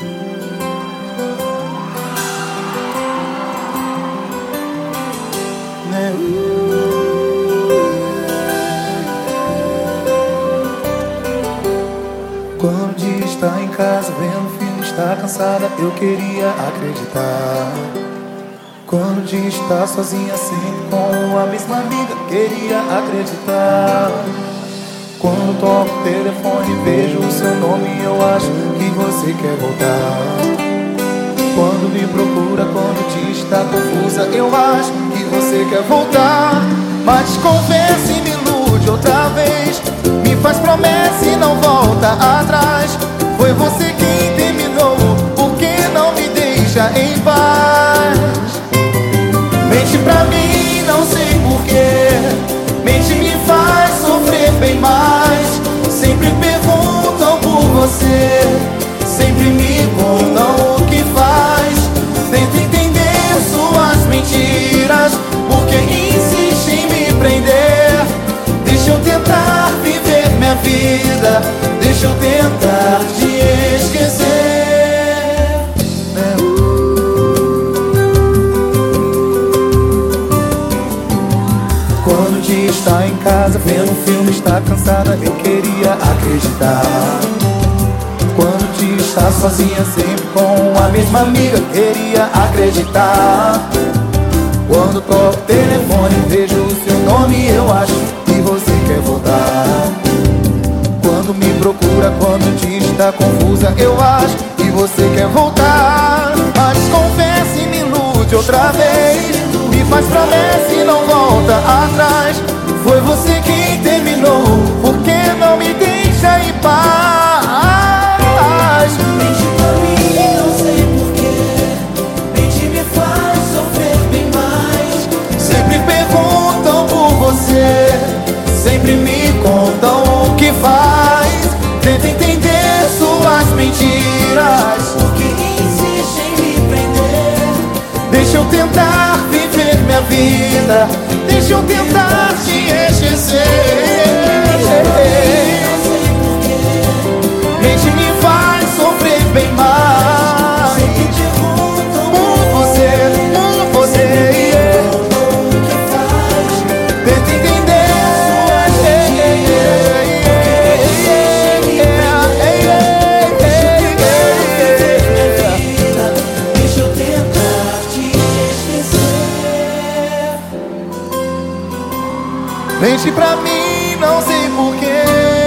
Quando está em casa vendo filme, está cansada, eu queria acreditar. Quando está sozinha, sempre com a mesma amiga, queria acreditar. Quando toco o telefone vejo o quer voltar. Quando me procura, quando te está confusa, eu acho que você quer voltar. Mas converse está em casa, vendo um filme, está cansada, eu queria acreditar. Quando dia está sozinha, sempre com a mesma amiga, queria acreditar. Quando toco o telefone, vejo o seu nome, eu acho que você quer voltar. Quando me procura, quando dia está confusa, eu acho que você quer voltar. Mas confessa e me ilude outra vez. Me faz promessa e não volta atrás. Foi você quem terminou, por que não me deixa em paz? Mente pra mim, não sei porquê. Mente me faz sofrer bem mais. Sempre perguntam por você, sempre me contam o que faz. Tenta entender suas mentiras. Porque insiste em me prender. Deixa eu tentar viver minha vida. Deixa eu tentar te Mente pra mim, não sei porquê.